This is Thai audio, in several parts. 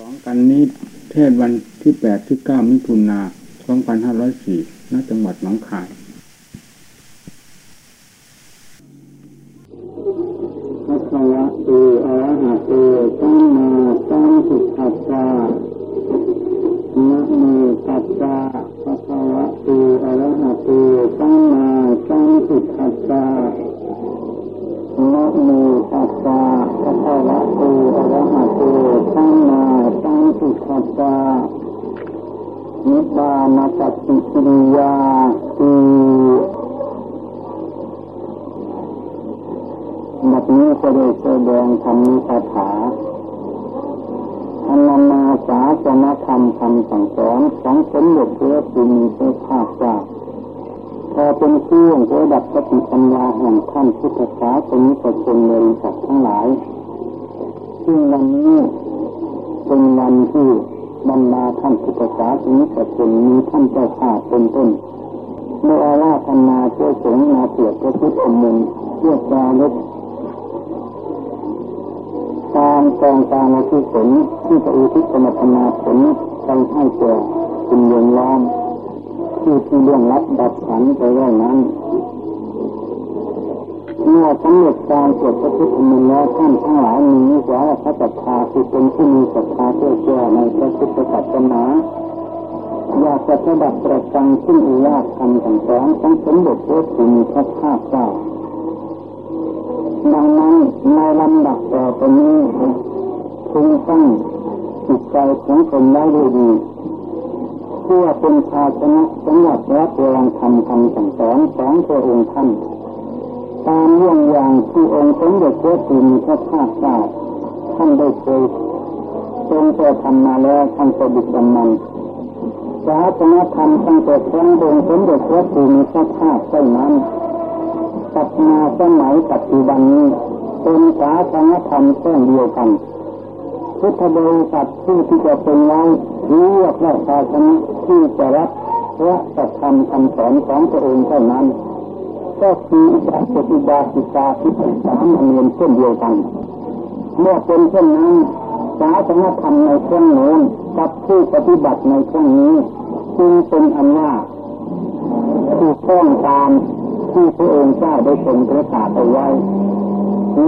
สองกันนี้เทศวันที่แปดที่เก้ามิถุนาสองพันห้าร้อยสี่ณจังหวัดหนองคาย เครื่องระดับปฏิปัญญาแห่งท่านพุทธศาสนิกชนบริษัททั้งหลาย ซึ่งวันนี้เป็นวันที่บรรดาท่านพุทธศาสนิกชนมีท่านเจ้าข้าเป็นต้นเมื่ออาราธนาเจ้าสงมาเปียกพระพุทธมนต์เพื่อจารึกตามกองการอธิศนที่จะอุทิศสมรนาผลไปให้แก่คุณยงล้อม ที่ที่เรื่องรับดับขันไปแล้วนั้นเมื่อสำเร็จการเกิดพระพุทธมนต์แล้วท่านทั้งหลายมีนิสัยพระศรัทธาคือเป็นผู้มีศรัทธาเชื่อเชื่อในพระพุทธศาสนาอยากจะประดับประจังขึ้นอุวาทคำสั่งสอนของสมเด็จพระสุนีพรภาคเจ้าดังนั้นในลำดับต่อไปนี้พึงตั้งจิตใจของตนได้ดี เพื่อเป็นภาชนะสำหรับรับรองทำคำสั่งสอนของพระองค์ท่านตามเรื่องอย่างที่องค์สมเด็จพระจุลพระภาคเจ้าท่านได้เคยทรงจะทำมาแล้วท่านจะบิดำมันศาสนาธรรมตั้งแต่ครั้งองค์สมเด็จพระจุลพระภาคเจ้านั้นกับมาสมัยปัจจุบันนี้เป็นศาสนาธรรมเช่นเดียวกันพุทธบริษัทผู้ที่จะเป็นไว้ เรียกว่าศาสนาที่จะรับพระสัทธรรมคำสอนของพระองค์เท่านั้น ก็คืออุบาสกิบาสิกาที่เป็นสามเณรเช่นเดียวกัน เมื่อเป็นเช่นนั้นศาสนาธรรมในเครั้งโน้นกับผู้ปฏิบัติในเครั้งนี้จึงเป็นอันว่าถูกต้องตามที่พระองค์เจ้าได้ทรงประกาศเอาไว้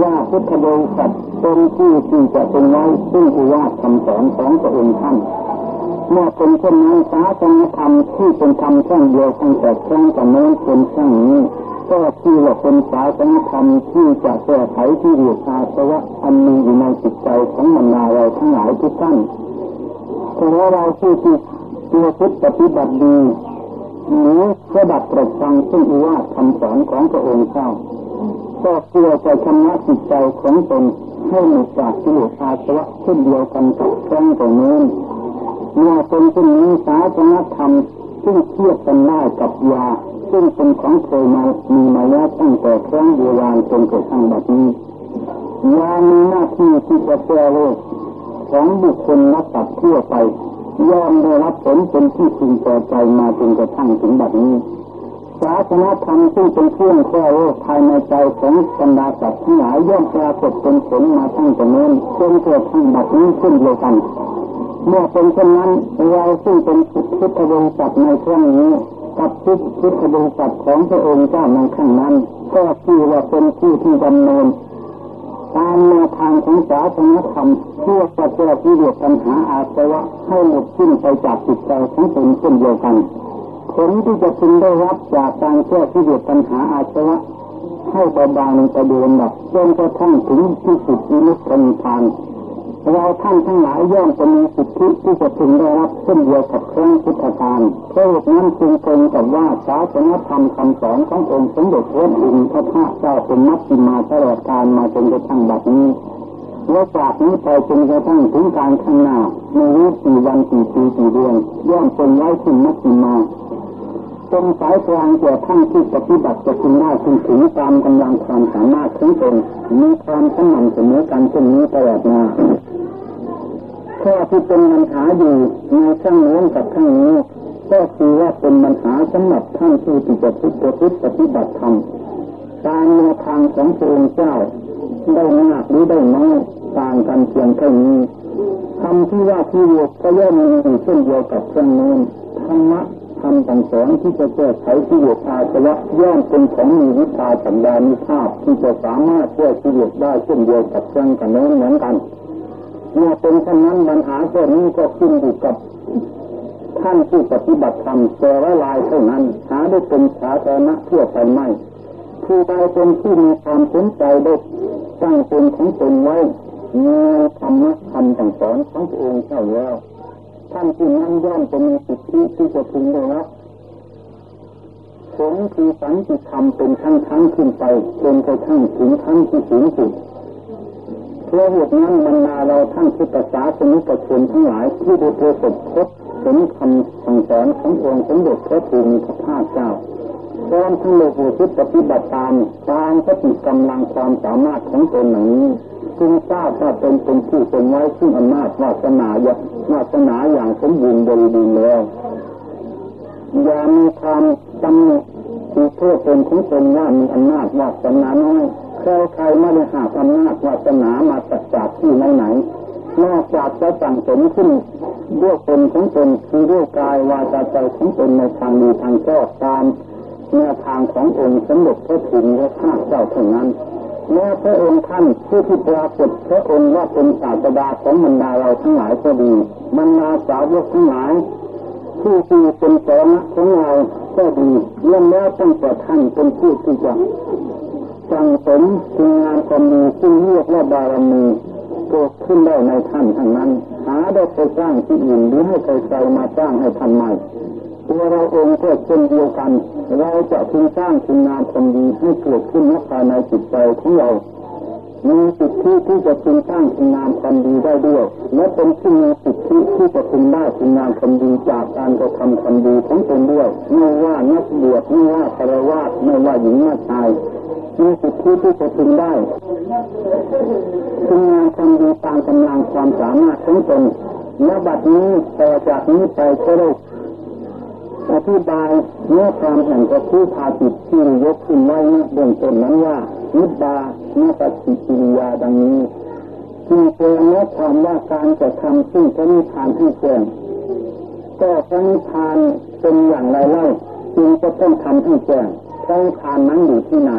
ว่าพุทธบริษัทเป็นผู้ที่จะเป็นไว้ซึ่งอุวาทคำสอนของพระองค์ท่าน เมื่อเป็นเช่นนั้นศาสนธรรมที่เป็นธรรมแค่งเดียวตั้งแต่ครั้งกันโน้นเป็นครั้งนี้ก็คือว่าเป็นศาสนาธรรมที่จะแก้ไขที่เหตุอาสวะอันมีอยู่ในจิตใจของบรรดาเราทั้งหลายทุกท่านเพราะเราผู้ที่ตัวพุทธปฏิบัติดีหรือระดับประจังซึ่งอุวาคำสอนของพระองค์เจ้าก็เพื่อจะชำระจิตใจของตนให้หมดจากกิเลสอาสวะเช่นเดียวกันกับครั้งตรงนี้ เมื่อเป็นเช่นนี้ศาสนธรรมซึ่งเทียบกันได้กับยา ซึ่งเป็นของเคยมามีมาแล้วตั้งแต่ครั้งโบราณจนกระทั่งแบบนี้ยามีหน้าที่ที่จะแก้โรคของบุคคลนักตัดทั่วไปย่อมได้รับผลเป็นที่พึงพอใจมาจนกระทั่งถึงแบบนี้ศาสนาธรรมซึ่งเป็นเครื่องแก้โรคภายในใจของบรรดาสัตว์ทั้งหลายย่อมปรากฏเป็นผลมาตั้งแต่เน้นจนกระทั่งแบบนี้ขึ้นเดียวกัน เมื่อเป็นเช่นนั้นเราซึ่งเป็นพุทธบริษัทในครั้งนี้กับพุทธบริษัทของพระองค์เจ้าในครั้งนั้น ก็คือว่าเป็นผู้ที่ดำเนินตามแนวทางของศาสนาธรรมเพื่อจะแก้ที่เดือดปัญหาอาสวะให้หมดสิ้นไปจากจิตใจของตนเช่นเดียวกันผลที่จะพึงได้รับจากการแก้ที่เดือดปัญหาอาสวะให้เบาบางไปเดินแบบจนกระทั่งถึงที่สุดนิพพาน เราท่านทั้งหลายย่อมจะมีสิทธิที่จะพึงได้รับเช่นเดียวกับครั้งพุทธกาลเพราะนั้นจึงตรงกับว่าศาสนธรรมคำสอนขององค์สมเด็จพระอินทร์พระพุทธเจ้าเป็นมัชฌิมาตลอดกาลมาจนกระทั่งบัดนี้และจากนี้ไปจนกระทั่งถึงการข้างหน้าไม่รู้กี่วันกี่ปีกี่เดือนย่อมเป็นไว้ถึงมัชฌิมาเป็นสายกลางแก่ท่านที่ปฏิบัติจะคุณได้ถึงถึงตามกำลังความสามารถของตนมีความสม่ำเสมอกันเช่นนี้ตลอดมา ข้อที่เป็นปัญหาอยู่ในข้างโน้นกับข้างนี้ก็คือว่าเป็นปัญหาสำหรับท่านผู้ที่จะพุทธปฏิบัติธรรมตามแนวทางของพระองค์เจ้าได้มากหรือได้น้อยต่างกันเพียงแค่นี้คำที่ว่าที่วกก็ย่อมมีเช่นเดียวกับเครื่องนู้นธรรมะคำต่างสอนที่จะแก้ไขที่วกอาสวะย่อมเป็นของมีวิชาสัญญาณิภาพที่จะสามารถแก้ที่วกได้เช่นเดียวกับเครื่องกันนู้นเหมือนกัน เมื่อเป็นเช่นนั้นปัญหาแค่นี้ก็ขึ้นอยู่กับท่านผู้ปฏิบัติธรรมแต่ละลายเท่านั้น หาได้เป็นสาธารณะทั่วไปไม่ผู้ใดเป็นที่มีความสนใจได้ตั้งเป็นของตนไว้ในธรรมะคำสั่งสอนของพระองค์เจ้าแล้วท่านผู้นั้นย่อมจะมีสิทธิที่จะพึงได้รับผลคือสันติธรรมเป็นขั้นขั้นขึ้นไปจนกระทั่งถึงขั้นที่สูงสุด เพราะเหตุนั้นบรรดาเราท่านพุทธศาสนิกชนทั้งหลายที่ได้ประสบพบเห็นคำสั่งสอนขององค์สมเด็จพระภูมิพระภาคเจ้าพร้อมทั้งโลกุทิปฏิบัติตามตามสติกำลังความสามารถของตนหนังนี้จึงทราบว่าเป็นเป็นผู้ทรงไว้ซึ่งอำนาจวาสนาอย่างวาสนาอย่างสมบูรณ์บริบูรณ์แล้วอย่ามีความจำที่โทษเป็นของตนว่ามีอำนาจวาสนาน้อย ครใครไม่ได้หาอำนาจวาสนามาจากจากที่ไหนไหนนอกจากจะสั่งสมขึ้นด้วยตนของตนคือด้วยกายวาจาใจของตนในทางดีทางชอบตามแนวทางขององค์สมเด็จพระถึงและข้าเจ้าเท่านั้นแม้พระองค์ท่านผู้ที่ปรากฏพระองค์ว่าเป็นศาสดาของบรรดาเราทั้งหลายก็ดีบรรดาสาวกทั้งหลายผู้ที่เป็นสาระของเราก็ดีเรื่องแล้วตั้งแต่ท่านเป็นผู้ที่จะ สั่งสมคุณงานความดีซึ่งเรียกว่าบารมีเกิดขึ้นได้ในท่านทั้งนั้น หาได้ไปสร้างที่อื่นหรือให้ใครๆมาสร้างให้ทำใหม่ตัวเราเองก็เช่นเดียวกัน เราจะพึงสร้างคุณงามความดีให้เกิดขึ้นภายในจิตใจของเรา มีสิทธิที่จะพึงสร้างคุณงามความดีได้ด้วย และเป็นที่มีสิทธิที่จะพึงได้คุณงามความดีจากการกระทำความดีของตนด้วยไม่ว่านักบวชไม่ว่าคารวะไม่ว่าหญิงว่าชายมีสิทธิที่จะพึงได้คุณงามความดีตามกำลังความสามารถของตนและบัดนี้ต่อจากนี้ไปก็ได้อธิบายเนื้อความแห่งกระทู้พาจิตที่ยกขึ้นไว้เบื้องต้นนั้นว่า นิบาเนื้อปฏิกิริยาดังนี้ที่เป็นเนื้อความว่าการจะทำซึ่งพระนิพพานให้แจ้งก็พระนิพพานเป็นอย่างไรเล่าจึงจะต้องทำให้แจ้งพระนิพพานนั้นอยู่ที่ไหน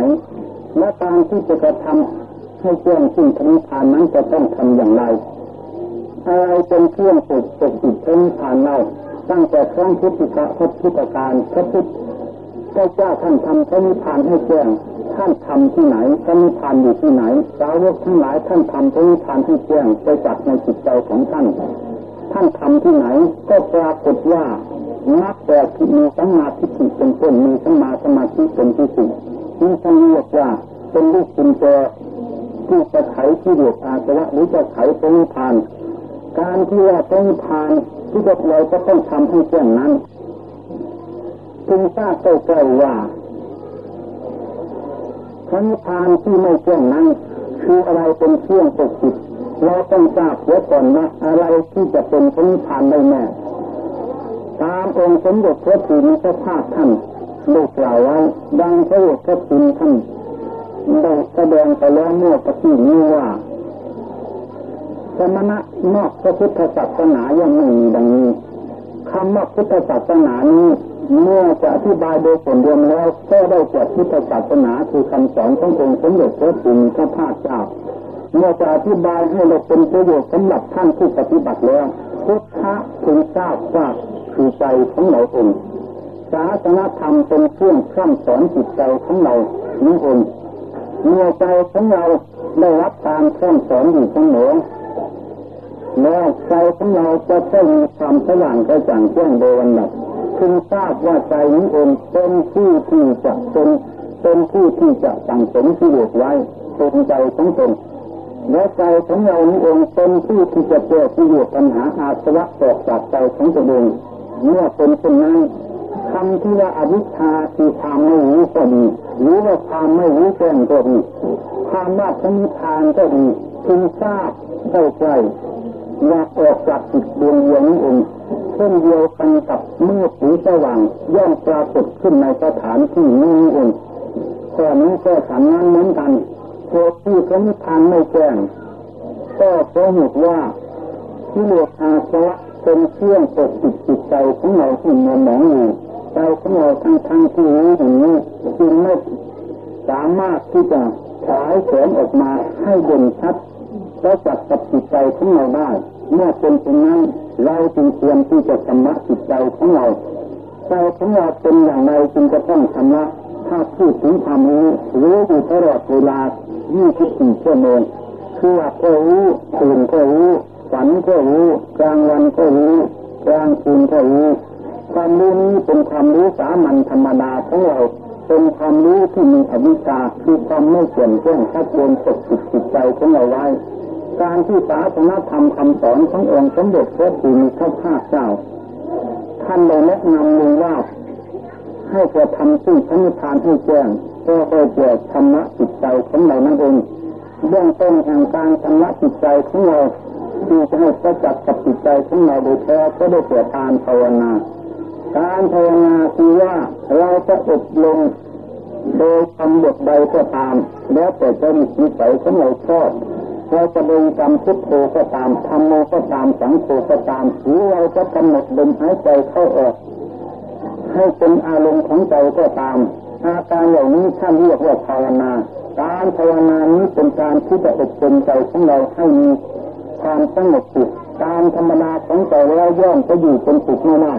และการที่จะกระทำให้แจ้งซึ่งพระนิพพานนั้นจะต้องทำอย่างไรอะไรเป็นเครื่องปกปกปิดพระนิพพานเล่าตั้งแต่ครั้งพุทธิกะพุทธการพระพุทธเจ้าท่านทำพระนิพพานให้แจ้ง ท่านทำที่ไหนพระนิพพานอยู่ที่ไหนสาวกทั้งหลายท่านทำพระนิพพานให้แจ้งไปจักในจิตใจของท่าน ท่านทำที่ไหน ก็ปรากฏว่านักแต่ที่มีสัมมาทิฏฐิเป็นต้นมีสัมมาสมาธิเป็นที่สุดนี่ท่านเรียกว่าเป็นลูกกุญแจที่จะไขที่เดียดอาสวะหรือจะไขพระนิพพาน การที่ว่าพระนิพพานที่พวกเราจะต้องทำให้เช่นนั้นจึงทราบใกล้ๆว่า พระนิพพานที่ไม่เช่นนั้น คืออะไรเป็นเครื่องปกปิดเราต้องทราบไว้ก่อนว่าอะไรที่จะเป็นพระนิพพานได้แน่ตามองค์สมเด็จพระภูมิพระภาคท่านได้กล่าวไว้ดังพระเอกพระคุณท่านได้แสดงไปแล้วเมื่อปกี้นี้ว่าสมณะนอกพระพุทธศาสนายังไม่มีดังนี้ คำว่าพุทธศาสนานี้เมื่อจะอธิบายโดยผลรวมแล้วก็ได้แก่พุทธศาสนาคือคำสอนขององค์สมเด็จพระพุทธพระเจ้าเมื่อจะอธิบายให้เราเป็นประโยชน์สำหรับท่านผู้ปฏิบัติแล้วพุทธะถึงทราบว่าคือใจของเราเองศาสนาธรรมเป็นเครื่องข้ามสอนจิตใจของเรานี่เองเมื่อใจของเราได้รับการข้ามสอนอยู่เสมอ แล้ใจของเราจะต้องมีความสว่างกระจ่างแจ้งโดยวันดับพึงทราบว่าใจนี้เองเป็นผู้ที่จะเป็นเป็นผู้ที่จะสั่งสมที่เหลือไว้เป็นใจของตนและใจของเรานี้เองเป็นผู้ที่จะเจอที่อยู่ปัญหาอาสวะออกจากใจของตนเองเมื่อเป็นเช่นนั้นคำที่ว่าอวิชชาคือความไม่รู้ก็ดีหรือว่าความไม่รู้แจ้งก็ดีความว่าพระนิพพานก็ดีพึงทราบได้ใจ อยาออกจากจิตดวงเดียวนี้เองเช่นเดียวกันกับเมืดหรือสว่างย่อมปรากฏขึ้นในสถานที่นี้เองข้อนี้ก็สำนันเหมือนกันเหตุที่พระนิพพานไม่แจ้งก็เพราะเหตุว่าที่เหลืออาสวะเป็นเครื่องปกปิดจิตใจของเราที่มัวหมองอยู่ใจของเราทั้งทั้งที่รู้อย่างนี้จึงไม่สามารถที่จะฉายแสงออกมาให้เด่นชัด แล้วจับกับจิตใจของเราได้ เมื่อเป็นเช่นนั้นเราจึงควรที่จะชำระจิตใจของเราใจของเราเป็นอย่างไรจึงจะต้องชำระถ้าพูดถึงความรู้รู้อยู่ตลอดเวลา 24 ชั่วโมงคือว่าก็รู้ตื่นก็รู้ฝันก็รู้ กลางวันก็รู้ กลางคืนก็รู้ ความรู้นี้เป็นความรู้สามัญธรรมดาของเรา เป็นความรู้ที่มีอวิชชาคือความไม่เกี่ยนแจ้งชัดเจนปกปิดจิตใจของเราไว้ การที่ศาสนาธรรมคำสอนขององค์สมเด็จพระพุทธเจ้าเจ้า ท่านได้แนะนำเลยว่าให้กระทำซึ่งพระนิพพานให้แจ้งเพื่อให้เกิดธรรมะจิตใจของเรานั่นเองเบื้องต้นแห่งการธรรมะจิตใจของเราที่จะให้ประจักษ์กับจิตใจของเราโดยแท้ก็ได้เกิดการภาวนา การภาวนาคือว่าเราจะอบรมโดยทำบทใดก็ตาม แล้วแต่จะมีนิสัยของเราชอบ เราจะเดินกรรมพุทโธก็ตามทำโมก็ตามสังโฆก็ตามหรือเราจะกำหนดลมหายใจเข้าออกให้เป็นอารมณ์ของใจก็ตามอาการเหล่านี้ท่านเรียกว่าภาวนา การภาวนานี้เป็นการที่จะอบรมใจของเราให้มีความสงบสุขตามธรรมดาของใจแล้วย่อมจะอยู่เป็นสุขไม่ได้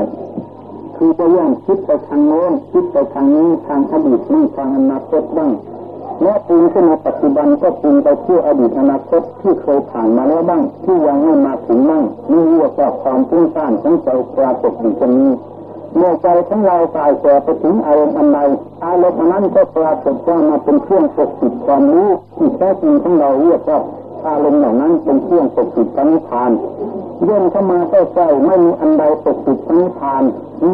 คือจะย่อมคิดไปทางโน้นคิดไปทางนี้ทางอดีตบ้างทางอนาคตบ้าง แม้ปรุงขึ้นในปัจจุบันก็ปรุงไปเพื่ออดีตอนาคตที่เคยผ่านมาแล้วบ้าง ที่ยังไม่มาถึงบ้างนี่เรียกว่าความฟุ้งซ่านของใจปรากฏอยู่ตรงนี้เมื่อใจของเราตายแก่ไปถึงอารมณ์อันใดอารมณ์นั้นก็ปรากฏว่ามาเป็นเครื่องปกปิดความรู้ที่แท้จริงของเราเรียกว่าอารมณ์เหล่านั้นเป็นเครื่องปกปิดพระนิพพานเย่นเข้ามาใกล้ๆไม่มีอันใดปกปิดพระนิพพาน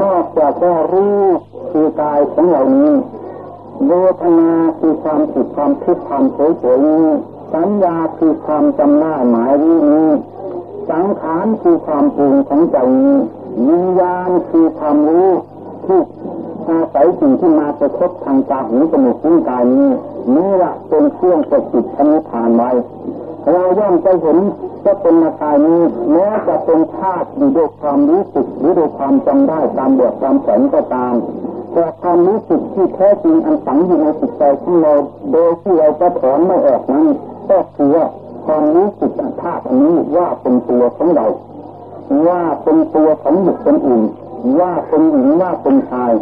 นอกจากว่ารู้คือกายของเหล่านี้ เวทนาคือความสุขความทุกข์ความเฉยๆนี้สัญญาคือความจำได้หมายรู้นี้สังขารคือความปรุงของใจนี้วิญญาณคือความรู้ที่อาศัยสิ่งที่มากระทบทางตาหูจมูกลิ้นกายนี้นี่แหละเป็นเครื่องปกปิดพระนิพานไว้เราย่อมจะเห็นว่าเป็นนาคายนี้แม้จะเป็นธาตุอยู่ด้วยความรู้สึกหรือด้วยความจำได้ตามบทตามแสนก็ตาม แต่ความรู้สึกที่แท้จริงอันฝังอยู่ในจิตใจของเราโดยที่เราจะถอนไม่ออกนั้นก็คือว่าความรู้สึกธาตุอันนี้ว่าเป็นตัวของเรา ว่าเป็นตัวของบุคคลอื่น ว่าเป็นหญิงว่าเป็นชาย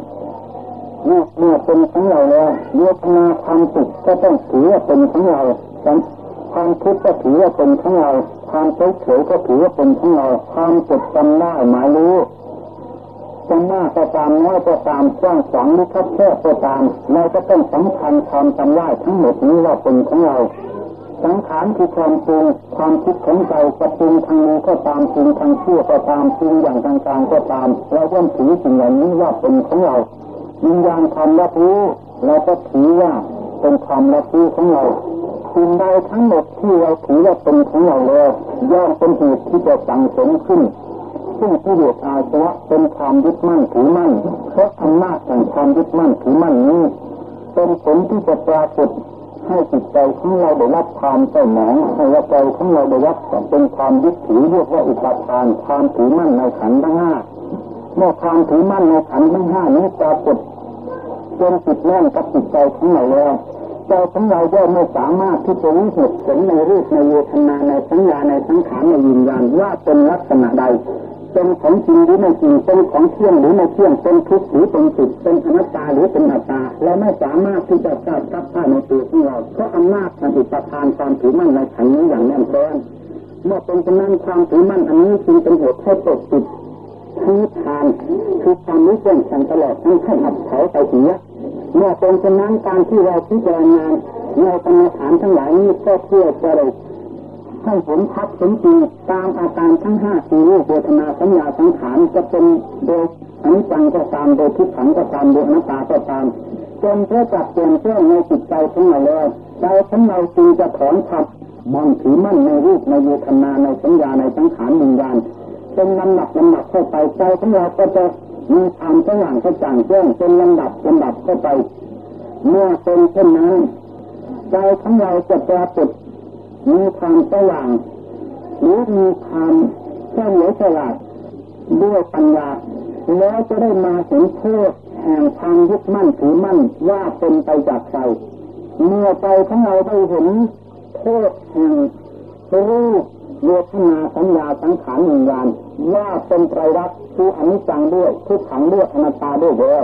เมื่อเป็นของเราแล้วเวทนาความสุขก็ต้องถือว่าเป็นของเราความทุกข์ก็ถือว่าเป็นของเรา ความเฉยเฉยก็ถือว่าเป็นของเรา ความจดจำได้หมายรู้ จะมากก็ตามน้อยก็ตามกว้างขวางหรือคับแคบก็ตามเราก็ต้องสำคัญความจำได้ทั้งหมดนี้ว่าเป็นของเราสังขารคือความปรุงความคิดของใจกระปรุงทางนี้ก็ตามปรุงทางชั่วก็ตามปรุงอย่างกลางๆก็ตามเราย่อมถือสิ่งเหล่านี้ว่าเป็นของเราวิญญาณความรับรู้เราก็ถือว่าเป็นความรับรู้ของเราสิ่งใดทั้งหมดที่เราถือว่าเป็นของเราแล้วย่อมเป็นเหตุที่จะสั่งสมขึ้น ซึ่งที่เรียกอาสวะเป็นความยึดมั่นถือมั่นเพราะอำนาจแห่งความยึดมั่นถือมั่นนี้ เป็นผลที่จะปรากฏให้จิตใจของเราได้รับความเศร้าหมองให้ใจของเราได้รับเป็นความยึดถือเรียกว่าอุปาทานความถือมั่นในขันธ์ทั้งห้าเมื่อความถือมั่นในขันธ์ทั้งห้านี้ปรากฏจนจิตแน่นกับจิตใจของเราแล้วใจของเราก็ไม่สามารถที่จะรู้เหตุผลในรูปในเวทนาในสัญญาในสังขารในวิญญาณว่าเป็นลักษณะใด เป็นของจริงหรือไม่จริงเป็นของเที่ยงหรือไม่เที่ยงเป็นทุกข์หรือเป็นสุขเป็นอนัตตาหรือเป็นอัตตาเราไม่สามารถที่จะทราบรับผ้าในตัวของเราเพราะอำนาจแห่งอุปทานความถือมั่นในขันนี้อย่างแน่นแฟ้นเมื่อเป็นเช่นนั้นความถือมั่นอันนี้จึงเป็นเหตุให้ตกติดทั้งทานคือความรู้แจ้งแทงตลอดทั้งให้อับเฉาไปเสียเมื่อเป็นเช่นนั้นการที่เราพิจารณาในกรรมฐานทั้งหลายนี้ก็เพื่อจะได้ ให้ผลทับผลจริงตามอาการทั้งห้าคือรูปเวทนาสัญญาสังขารจะเป็นโดยอนิจจังก็ตามโดยทุกขังก็ตามโดยอนัตตาก็ตามจนเพื่อจับเปลี่ยนเพื่อในจิตใจของเราแล้วใจของเราจึงจะถอนทับมองถือมั่นในรูปในเวทนาในสัญญาในสังขารวิญญาณเป็นลำดับลำดับเข้าไปใจของเราก็จะมีความสว่างกระจ่างแจ้งเป็นลำดับลำดับเข้าไป เมื่อเป็นเช่นนั้นใจของเราจะปรากฏ มีความสว่างหรือมีความเฉลียวฉลาดด้วยปัญญาแล้วจะได้มาเห็นโทษแห่งทางยึดมั่นถือมั่นว่าเป็นไปจากใจเมื่อใจของเราได้เห็นโทษแห่งรูปเวทนาสัญญาสังขารหนึ่งยานว่าเป็นไตรลักษณ์คืออนิจจังด้วยทุกขังด้วยอนัตตาด้วยแล้ว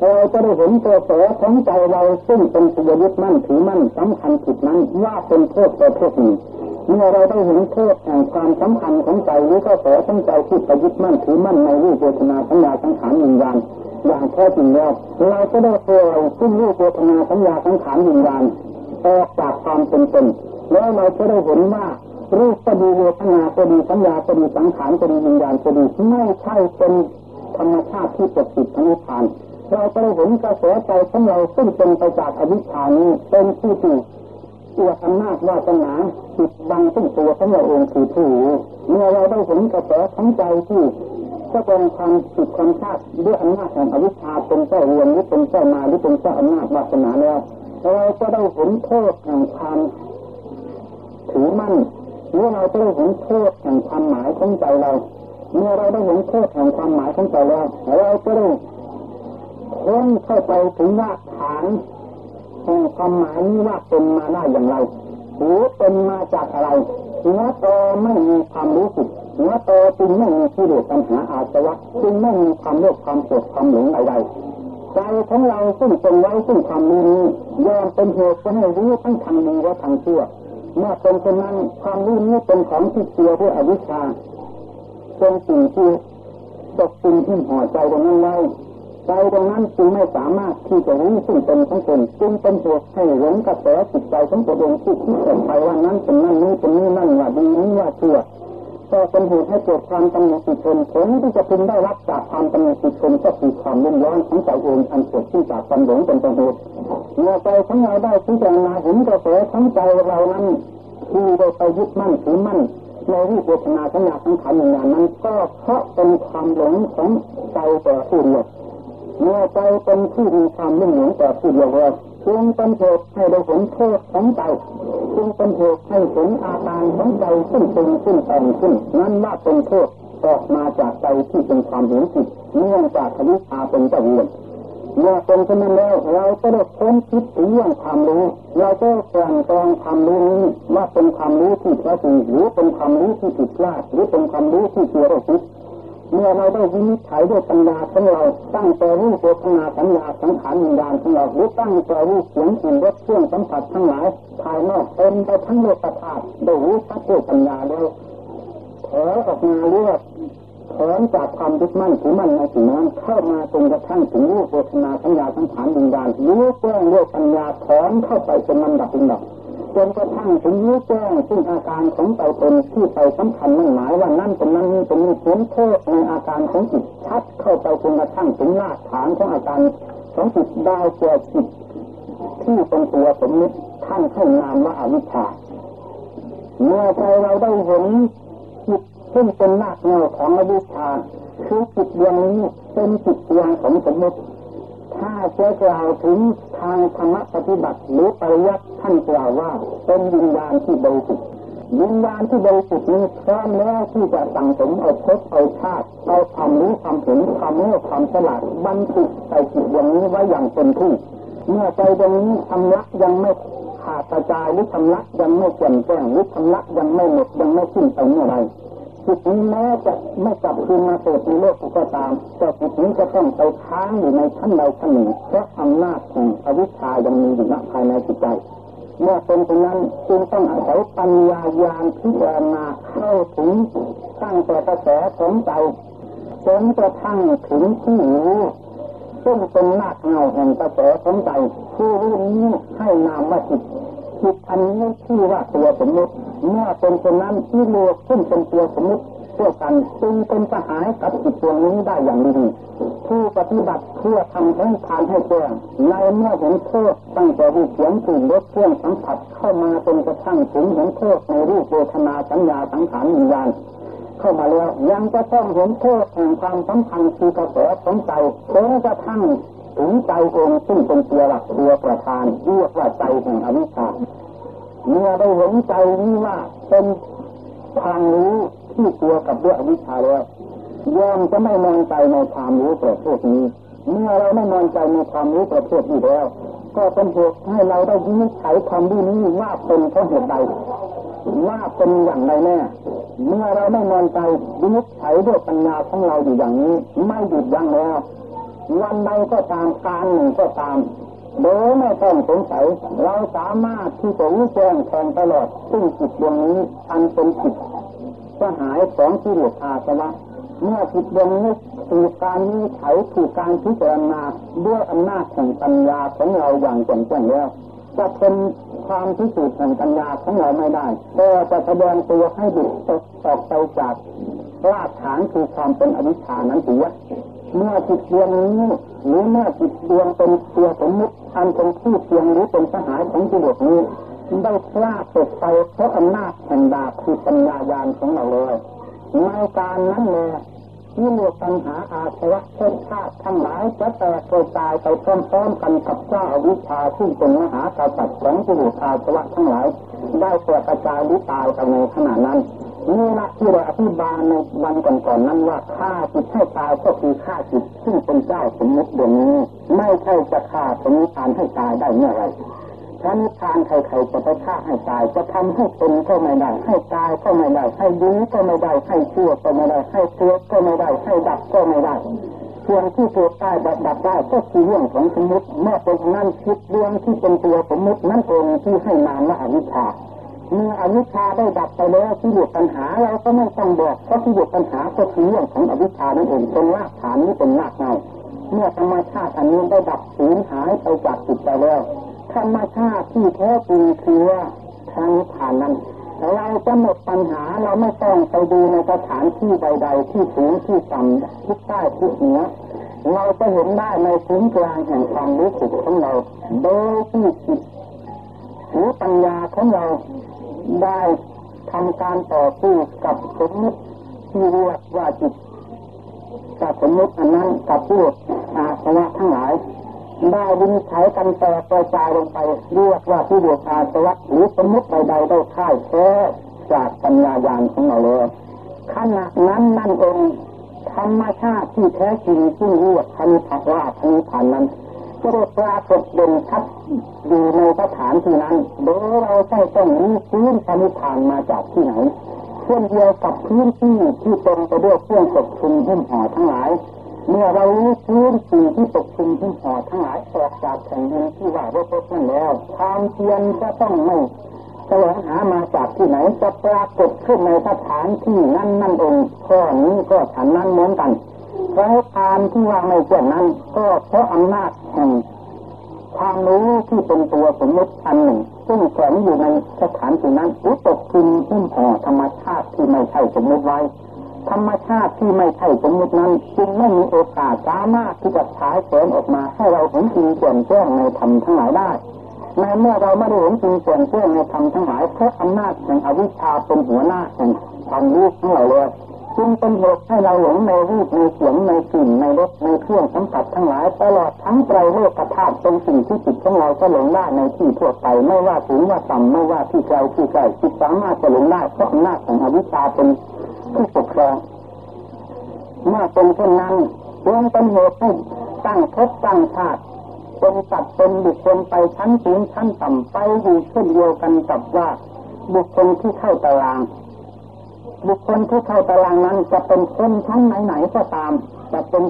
เราจะได้เห็นตัวเสของใจเราซึ่งเป็นตัวยึดมั่นถือมั่นสำคัญผิดนั้นว่าเป็นโทษตัวโทหนึ่งเมื่อเราได้เห็นโทษแห่งความสำคัญของใจหรือก็สของใจที่ไปยึดมั่นถือมั่นในรูปเวทนาสัญญาสังขารวิญญาณอย่างแท้จริงแล้วเราจะได้เจอเราซึ่งรูปเวทนาสัญญาสังขารวิญญาณออกจากความเป็นตนแล้วเราจะได้เห็นว่ารูปก็ดีเวทนาก็ดีสัญญาก็ดีสังขารก็ดีวิญญาณก็ดีไม่ใช่เป็นธรรมชาติที่ปกปิดอนิพพาน เราจะได้เห็นกระแสใจของเราซึ่งเป็นไปจากอวิชชานี้เป็นผู้ที่อวดอำนาจวาสนาจิตบังซึ่งตัวของเราเองคือผู้เมื่อเราได้เห็นกระแสของใจที่ก็เป็นความผิดความชาติด้วยอำนาจแห่งอวิชชาเป็นเจ้าเรือนหรือเป็นเจ้ามาหรือเป็นเจ้าอำนาจวาสนาแล้วเราก็ได้เห็นโทษแห่งความถือมั่นเมื่อเราได้เห็นโทษแห่งความหมายของใจเรา เมื่อเราได้เห็นโทษแห่งความหมายของใจแล้วเราก็ได้ ค้นเข้าไปถึงรากฐานแห่งความหมายนี้ว่าเป็นมาได้อย่างไรหรือเป็นมาจากอะไรหัวโตไม่มีความรู้สึกหัวโตจึงไม่มีที่เดือดปัญหาอาสวะจึงไม่มีความโลภความโกรธความหลงใดๆใจของเราซึ่งเป็นไว้ซึ่งความรู้นี้ยอมเป็นเหตุให้รู้ทั้งทางดีและทางชั่วเมื่อเป็นเช่นนั้นความรู้นี้เป็นของที่เกี่ยวด้วยอวิชชาเป็นสิ่งที่ตกสิ่งที่ห่อใจตรงนั้นไว้ ใจตรงนั้นจึงไม่สามารถที่จะรู้ซึ่งเป็นของตนจึงเป็นเหตุให้หลงกระแสจิตใจของตัวเองที่คิดไปว่านั้นเป็นนั่นนี้เป็นนี้นั่นว่าดีนี้ว่าชั่วก็เป็นเหตุให้เกิดความตำหนิติชนผลที่จะพึงได้รับจากความตำหนิติชนก็คือความรุ่มร้อนของใจเองอันเกิดขึ้นจากความหลงเป็นต้นเหตุเมื่อใจของเราได้พิจารณาเห็นกระแสของใจเรานั้นที่ได้ไปยึดมั่นถือมั่นในรูปเวทนาสัญญาสังขารอย่างนั้นก็เพราะเป็นความหลงของใจแต่ผู้เดียว เมื่อใจเป็นผู้มีความรุ่มหลงแต่ผู้เดียวแล้วจึงเป็นเหตุให้เราเห็นโทษของใจจึงเป็นเหตุให้เห็นอาการของใจขึ้นเป็นขึ้นแต่งขึ้นนั้นว่าเป็นโทษออกมาจากใจที่เป็นความเห็นผิดเนื่องจากอวิชชาเป็นเจ้าเรือนเมื่อเป็นเช่นนั้นแล้วเราก็ได้ค้นคิดถึงเรื่องความรู้เราก็แปลงแปลงความรู้นี้ว่าเป็นความรู้ที่แท้จริงหรือเป็นความรู้ที่ผิดพลาดหรือเป็นความรู้ที่เกี่ยวกับจิต เมื่อเราได้วินิจฉัยด้วยปัญญาของเราตั้งแต่รู้เวทนาสัญญาสังขารวิญญาณของเราหรือตั้งแต่รู้เสียงกลิ่นรสเครื่องสัมผัสทั้งหลายภายนอกเต็มไปทั้งโลกธาตุได้รู้ชัดด้วยปัญญาแล้วถอยออกมาเรื่อยถอนจากความยึดมั่นถือมั่นในสิ่งนั้นเข้ามาจนกระทั่งถึงรูปเวทนาสัญญาสังขารวิญญาณรู้แจ้งด้วยปัญญาถอนเข้าไปเป็นลำดับลำดับ จนกระทั่งถึงรู้แจ้งซึ่งอาการของใจตนที่ไปสำคัญมั่นหมายว่านั่นเป็นนั้นนี่เป็นนี้ผลโทษในอาการของจิตชัดเข้าไปจนกระทั่งถึงรากฐานของอาการของจิตได้แก่จิตที่เป็นตัวสมมติท่านให้นามว่าอวิชชาเมื่อใจเราได้เห็นจิตซึ่งเป็นรากเงาของอวิชชาคือจิตดวงนี้เป็นจิตดวงของสมมติ ถ้าจะกล่าวถึงทางธรรมปฏิบัติหรือปริยัติท่านกล่าวว่า เป็นวิญญาณที่บริสุทธิ์วิญญาณที่บริสุทธิ์นี้พร้อมแล้วที่จะสั่งสมเอาพบเอาชาติเอาความรู้ความเห็นความโง่ความฉลาดบรรจุใส่จิตดวงนี้ไว้อย่างเต็มที่เมื่อใจดวงนี้ทำละยังไม่ขาดกระจายหรือทำละยังไม่แจ่มแจ้งหรือทำละยังไม่หมดยังไม่สิ้นไปเมื่อไรจิตนี้แม้จะไม่กลับคืนมาเกิดในโลกก็ตามแต่ นี้จะต้องไปค้างอยู่ในชั้นใดชั้นหนึ่งเพราะอำนาจแห่งอวิชชายังมีอยู่ณภายในจิตใจเมื่อเป็นเช่นนั้นจึงต้องอาศัยปัญญาญาณพิจารณาเข้าถึงตั้งแต่กระแสของใจจนกระทั่งถึงที่รู้ซึ่งเป็นรากเงาแห่งกระแสของใจผู้รู้นี้ให้นามว่าจิตจิตอันนี้ชื่อว่าตัวสมมติเมื่อเป็นเช่นนั้นที่โลกซึ่งเป็นตัวสมมติ เท่ากันจึงเป็นสหายกับจิตตัวนี้ได้อย่างดีผู้ปฏิบัติเพื่อทำให้ทานให้แจ้งในเมื่อเห็นโทษตั้งแต่รูปเสียงกลิ่นรสเครื่องสัมผัสเข้ามาจนกระทั่งถึงเห็นโทษในรูปเวทนาสัญญาสังขารวิญญาณเข้ามาแล้วยังจะต้องเห็นโทษแห่งความสัมพันธ์คือกระแสของใจจนกระทั่งถึงใจเองซึ่งเป็นตัวหลักตัวประธานเรียกว่าใจแห่งอวิชชาเมื่อได้เห็นใจนี้ว่าเป็นทางรู้ ที่ตัวกับด้วยอวิชชาแล้วยอมจะไม่นอนใจในความรู้ประเภทนี้ เมื่อเราไม่นอนใจในความรู้ประเภทนี้แล้ว ก็เป็นเหตุให้เราได้ยิใช้ความรู้นี้ว่าเป็นเพราะเหตุใดว่าเป็นอย่างไรแน่ เมื่อเราไม่นอนใจวิจัยด้วยปัญญาของเราอยู่อย่างนี้ ไม่หยุดยั้งแล้ววันใดก็ตามการหนึ่งก็ตามโดยไม่ต้องสงสัยเราสามารถที่จะรู้แจ้งแทงตลอดซึ่งจิตดวงนี้อันเป็นจิต สหายของที่เหลืออาสวะเมื่อจิตดวงนี้ถูกการนี้ไถถูกการพิจารณาด้วยอำนาจแห่งปัญญาของเราอย่างแจ่มแจ้งแล้วจะเป็นความพิสูจน์แห่งปัญญาของเราไม่ได้แต่จะแสดงตัวให้ดุตกออกไปจากรากฐานคือความเป็นอวิชานั้นถือว่าเมื่อจิตดวงนี้หรือเมื่อจิตดวงเป็นตัวสมมติอันเป็นผู้เพียงหรือเป็นสหายของจิตนี้ ได้พลาดตกไปเพราะอำนาจแห่งดาบคือปัญญายาณของเราเลยในการนั้นเลยที่เรีปัญหาอาสวะเช่นชาติทั้งหลายจะแตกกระจายไปพร้อมๆกันกับเจ้าอวิชชาที่เป็นมหากษัตริย์ของจิตอาสวะทั้งหลาย ได้แตกกระจายหรือตายไปในขณะนั้นนี่ละที่เราอธิบายในวันก่อนๆนั้นว่าฆ่าจิตให้ตายก็คือฆ่าจิตซึ่งเป็นเจ้าสมมติดวงนี้ ไม่ใช่จะฆ่าสมมติานให้ตายได้เมื่อไร ถ้านิทานใครๆจะไปฆ่าให้ตาย จะทำให้เป็นก็ไม่ได้ให้ตายก็ไม่ได้ให้ดีก็ไม่ได้ให้ชั่วก็ไม่ได้ให้เกิดก็ไม่ได้ให้ดับก็ไม่ได้ส่วนที่เกิดได้ดับดับได้ก็คือเรื่องของสมมติเมื่อเป็นนั้นคิดเรื่องที่เป็นตัวสมมตินั่นเองที่ให้นามว่าอวิชชาเมื่ออวิชชาได้ดับไปแล้วที่หยุดปัญหาเราก็ไม่ต้องบอกเพราะที่หยุดปัญหาก็คือเรื่องของอวิชชานั่นเองเป็นรากฐานนี้เป็นรากเงาเมื่อธรรมชาติอันนี้ได้ดับสูญหายไปจากจิตไปแล้ว ธรรมชาติที่แท้จริงคือว่าทางผ่านนั้นเราจะหมดปัญหาเราไม่ต้องไปดูในสถานที่ใด ๆ ที่สูงที่ต่ำที่ใต้ที่เหนือเราจะเห็นได้ในศูนย์กลางแห่งความรู้สึกของเราโดยที่จิตหรือปัญญาของเราได้ทำการต่อสู้กับสมมติที่เรียกว่าจิตกับสมมติอันนั้นกับพวกอาสวะทั้งหลาย ได้วินิจฉัยกันแตกกระจายลงไปเรียกว่าที่เรียกอาสวะหรือสมมติใดๆได้ค่ายแท้จากปัญญาญาณของเราเลยขณะนั้นนั่นเองธรรมชาติที่แท้จริงที่รียกพันธะว่าพันธานนั้นก็ได้ปรากฏเด่นชัดอยู่ในสถานที่นั้นโดยเราใช้ต้องรู้พื้นพันธานมาจากที่ไหนเช่นเดียวกับพื้นที่ที่เต็มไปด้วยเครื่องตกชุมหุ้มห่อทั้งหลาย เมื่อเรารู้พื้นสิ่งที่ตกชุมที่ห่อทั้งหลายออกจากแผ่นดินที่ว่าว่าพบนั่นแล้ว ความเพียรจะต้องไม่แสวงหามาจากที่ไหนจะปรากฏขึ้นในสถานที่นั่นนั่นเองข้อนี้ก็ฉันนั้นเหมือนกันเพราะการที่ว่าไม่เช่นนั้น ก็เพราะอำนาจแห่งความรู้ที่เป็นตัวสมมติอันหนึ่ง ซึ่งแฝงอยู่ในสถานที่นั้นอุตกคุมหุ้มห่อธรรมชาติที่ไม่ใช่สมมติไว้ ธรรมชาติที่ไม่ใช่สมมตินั้นจึงไม่มีโอกาสสามารถที่จะฉายแสงออกมาให้เราเห็นจริงส่วนแจ้งในธรรมทั้งหลายได้ในเมื่อเราไม่ได้เห็นจริงส่วนแจ้งในธรรมทั้งหลายเพราะอำนาจแห่งอวิชชาเป็นหัวหน้าแห่งความรู้ทั้งหลายเลยจึงเป็นเหตุให้เราหลงในรูปในเสียงในกลิ่นในรสในเครื่องสัมผัสทั้งหลายตลอดทั้งไตรโลกธาตุเป็นสิ่งที่จิตของเราก็หลงได้ในที่ทั่วไป ไม่ว่าสูงว่าต่ำไม่ว่าที่ไกลที่ใกล้จิตสามารถจะหลงได้เพราะอำนาจของอวิชชาเป็น ผู้ปกครองเมื่อเป็นเช่นนั้นรวมเป็นเหตุให้ตั้งภพตั้งชาติเป็นสัตว์เป็นบุคคลไปชั้นสูงชั้นต่ำไปอยู่เช่นเดียวกันกับว่าบุคคลที่เข้าตาราง บุคคลที่เข้าตารางนั้นจะเป็นคนชั้นไหนๆก็ตามจะเป็น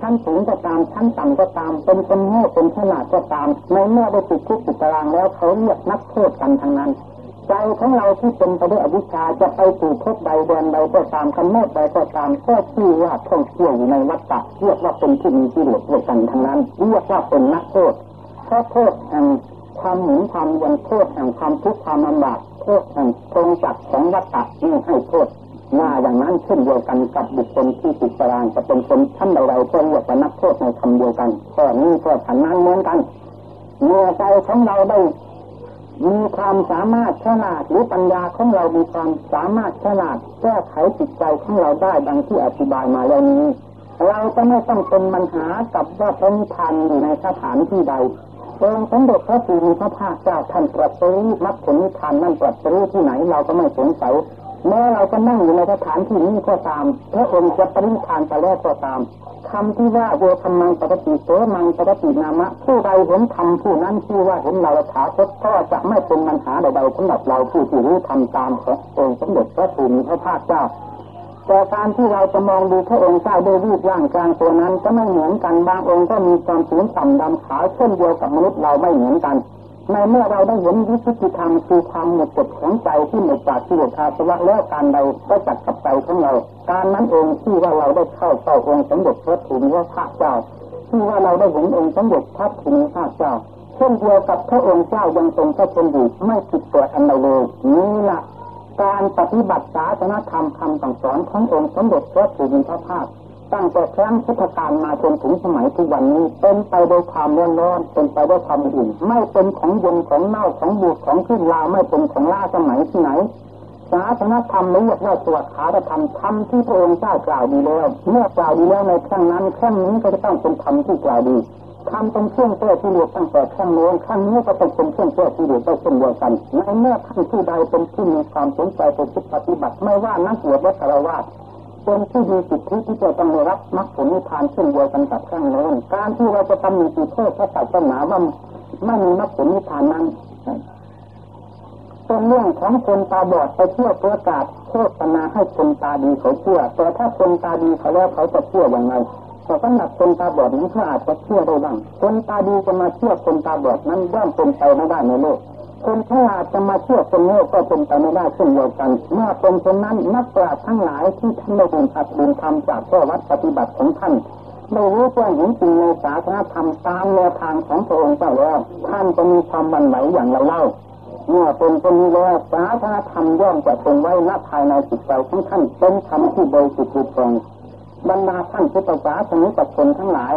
ชั้นสูงก็ตามชั้นต่ำก็ตาม เป็นคนโง่เป็นขนาดก็ตามในเมื่อได้ติดคุกติดตารางแล้วเขาเรียกนักโทษกันทั้งนั้น ใจของเราที่เป็นไปด้วยอวิชชาจะไปสู่ภพใดเดือนใดก็ตามคำเมตใดก็ตามก็ชื่อว่าท่องเที่ยวอยู่ในวัฏฏะเรียกว่าเป็นที่มีกิเลสด้วยกันทั้งนั้นเรียกว่าเป็นนักโทษเพราะโทษแห่งความหมุนความวนโทษแห่งความทุกข์ความลำบากโทษแห่งตรงจักของวัฏฏะนี่ให้โทษหน้าอย่างนั้นเช่นเดียวกันกับบุคคลที่ติดตารางจะเป็นคนชั้นเราก็เรียกว่านักโทษในคำเดียวกันก็นี่ก็ฉันนั้นเหมือนกันเมื่อใจของเราได้ มีความสามารถฉลาดหรือปัญญาของเรามีความสามารถฉลาดแก้ไขจิตใจของเราได้ดังที่อธิบายมาแล้วนี้ เราจะไม่ต้องเป็นปัญหากับว่าพระนิพพานอยู่ในสถานที่ใดองค์สมเด็จพระสีมีพระภาคเจ้าท่านตรัสรู้มรรคผลนิพพานนั่นตรัสรู้ที่ไหนเราก็ไม่สงสัยแม้เราจะนั่งอยู่ในสถานที่นี้ก็ตามพระองค์จะปริทานไปแล้วก็ตาม คำที่ว่าโยธรรมังปกติโสมังปกตินามะ ผู้ใดเห็นธรรมผู้นั้นชื่อว่าเห็นเราถาคตก็จะไม่เป็นปัญหาใดๆสำหรับเราผู้ที่รู้ทำตามพระองค์สมเด็จพระภูมิพระภาคเจ้าแต่การที่เราจะมองดูพระองค์เจ้าด้วยรูปร่างกลางตัวนั้นจะไม่เหมือนกันบางองค์ก็มีความสูงต่ำดำขาวเช่นเดียวกับมนุษย์เราไม่เหมือนกันในเมื่อเราได้เห็นวิสุทธิธรรมคือความหมดจดของใจที่หมดจากที่หมดอาสวะแล้วการใดก็จัดกับใจของเรา การนั้นเองที่ว่าเราได้เข้าเฝ้าองค์สมเด็จพระภูมิพระเจ้าที่ว่าเราได้เห็นองค์สมเด็จพระภูมิพระเจ้าเช่นเดียวกับพระองค์เจ้ายังทรงพระชนอยู่ไม่ผิดตัวอันใดเลยนี่ละการปฏิบัติศาสนธรรมคำสั่งสอนขององค์สมเด็จพระภูมิพระภาคตั้งแต่ครั้งพุทธกาลมาจนถึงสมัยทุกวันนี้เป็นไปโดยความร้อนร้อนเป็นไปด้วยความอุ่นไม่เป็นของยนของเน่าของบูดของขึ้นลาไม่เป็นของล่าสมัยที่ไหน ศาสนธรรมเรียกว่าสวดขาธรรมธรรมที่พระองค์เจ้ากล่าวดีแล้วเมื่อกล่าวดีแล้วในครั้งนั้นครั้งนี้ก็จะต้องเป็นธรรมที่กล่าวดีทำเป็นเครื่องเพื่อที่เรียกตั้งแต่ขั้งโน้นขั้งนี้ก็ต้องเป็นเครื่องเพื่อที่เรียกได้เช่นเดียวกันในเมื่อท่านผู้ใดเป็นผู้มีความสนใจเป็นผู้ปฏิบัติไม่ว่านักบวชและคารวะเป็นผู้มีสิทธิที่จะต้องได้รับมรรคผลนิพพานเช่นเดียวกันกับข้างโน้นการที่เราจะทำมีจิตโทษพระศาสนาว่าไม่มีมรรคผลนิพพานนั้น เป็นเรื่องของคนตาบอดไปเชื่อประกาศโฆษณาให้คนตาดีเขาเชื่อแต่ถ้าคนตาดีเขาแล้วเขาจะเชื่ออย่างไรแต่สำหรับคนตาบอดนั้นเขาอาจจะเชื่อได้บ้างคนตาดีจะมาเชื่อคนตาบอดนั้นย่อมเป็นไปไม่ได้ในโลกคนฉลาดจะมาเชื่อคนโง่ก็เป็นไปไม่ได้เช่นเดียวกัน เมื่อเป็นเช่นนั้นนักปราชญ์ทั้งหลายที่ท่านได้บุญอัดบุญทำจากข้อวัดปฏิบัติของท่านไม่รู้แจ้งเห็นจริงในศาสนาธรรมตามแนวทางของพระองค์เจ้าแล้วท่านจะมีความบันไหวอย่างเราเล่า เมื่อเป็นเช่นนี้แล้วศาสนาธรรมย่อมจะคงไว้ณภายในจิตใจของท่านเป็นธรรมที่บริสุทธิ์ผุดพองบรรดาท่านพุทธศาสนิกชนทั้งหลาย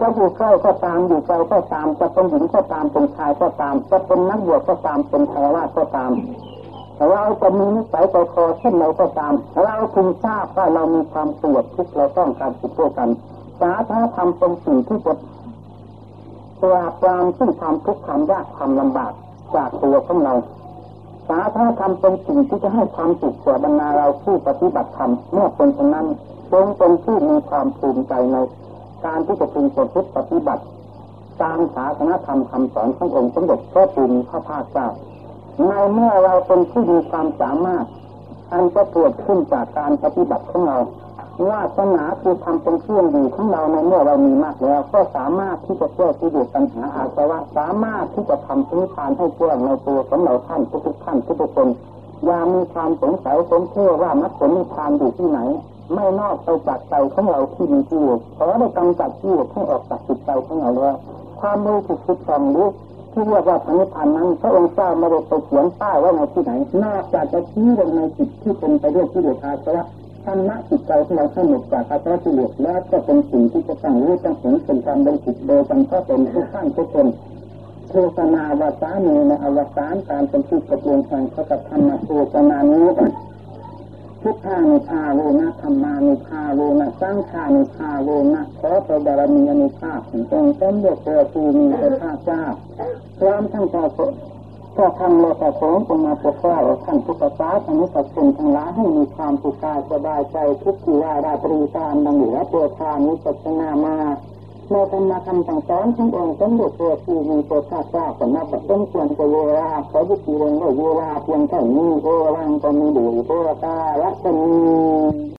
จะอยู่ใกล้ก็ตามอยู่ไกลก็ตามจะเป็นหญิงก็ตามเป็นชายก็ตามจะเป็นนักบวชก็ตามเป็นชาวาก็ตามเราจะมีนิสัยใจคอเช่นเราก็ตาม เราพึงทราบว่าเรามีความปวดทุกข์เราต้องการสุขตัวกันสาธารธรรมเป็นสิ่งที่จะ ปราบปรามซึ่งความทุกข์ความยากความลำบากจากตัวของเราสาธารณธรรมเป็นสิ่งที่จะให้ความสุขแก่บรรดาเราผู้ปฏิบัติธรรมเมื่อเป็นเช่นนั้นจงเป็นผู้มีความภูมิใจในการที่จะพึงประพฤติปฏิบัติตามศาสนาธรรมคำสอนขององค์สมเด็จพระภูมิพระภาคเจ้าในเมื่อเราเป็นผู้มีความสามารถอันจะเกิดขึ้นจากการปฏิบัติของเรา วาสนาคือทำเป็นเครื่องดีของเราในเมื่อเรามีมากแล้ว ก็สามารถที่จะแก้ที่ดูปัญหาอาสวะสามารถที่จะทำสุนิพานให้แจ้งในตัวของเราท่านทุกท่านทุกคนอย่ามีความสงสัยสงเชื่อว่ามรรคผลนิพพานอยู่ที่ไหน ไม่นอกไปจากใจของเราที่มีกิเลสขอได้กำจัดกิเลสให้ออกจากจิตใจของเราแล้วความรู้สึกคิดฟังรู้ที่เรียกว่าพระนิพพานนั้นพระองค์เจ้าไม่ได้ไปเขียนป้ายว่าในที่ไหนนอกจากจะชี้ลงในจิตที่เป็นไปด้วยกิเลสอาสวะ ธรรมะจิตใจของเราให้หมดจากอาสวะกิเลสแล้วก็เป็นสิ่งที่จะตั้งรู้ตั้งเห็นเป็นการบริสุทธิ์โดยกันก็เป็นทุกขั้นทุกคนโฆษณาวาสามีในอวสานการเป็นผู้กระเพื่อมแข่งเขากับธรรมโฆษณานี้ทุกข้านุภาโวนะธรรมานุภาโวนะสร้างข้านุภาโวนะขอพระบารมีอนุภาพถึงตรงต้นเดือดเกิดภูมีพระเจ้าพร้อมทั้งพระ ก็ทำเราประสงค์งมาปกป้องท่านผู้ประสาทนุสัชนทั้งหลายให้มีความสุขกายสบายใจทุกทีวาราตรีตามดังเหลือตัวทานนิสัชนามาในธรรมคำสั่งสอนขององค์สมเด็จพระผู้มีพระภาคเจ้าสำนักปฏิบัติควรจะเวลาขอยุติลงด้วยเวลาเพียงเท่านี้โอรังก็มีดูโอตาละชนี